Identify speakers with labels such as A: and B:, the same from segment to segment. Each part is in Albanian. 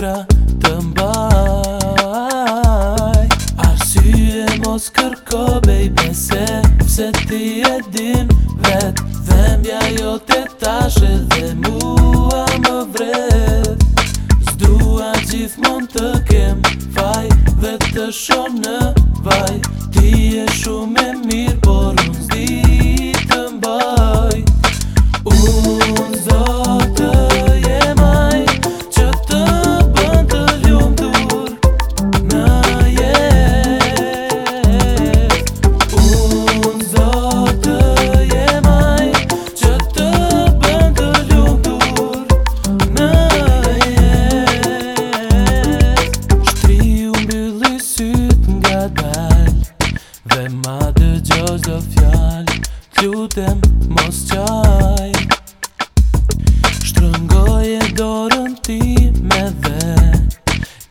A: letra të mbaj Arsye mos kërko bejbe se Pse ti e din vet Vembja jo të tashe dhe mua më vret Zdua gjith mund të kem faj Dhe të shonë në vaj Ti e shumë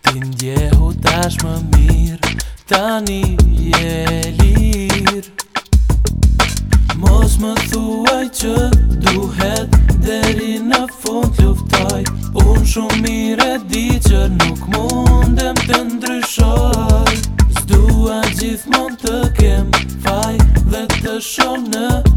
A: Ti ndjehu tash më mirë Tani je lirë Mos më thuaj që duhet Deri në fund luftoj Unë shumë mirë e di që nuk mundem të ndryshoj Zdua gjithmon të kem faj Dhe të shumë në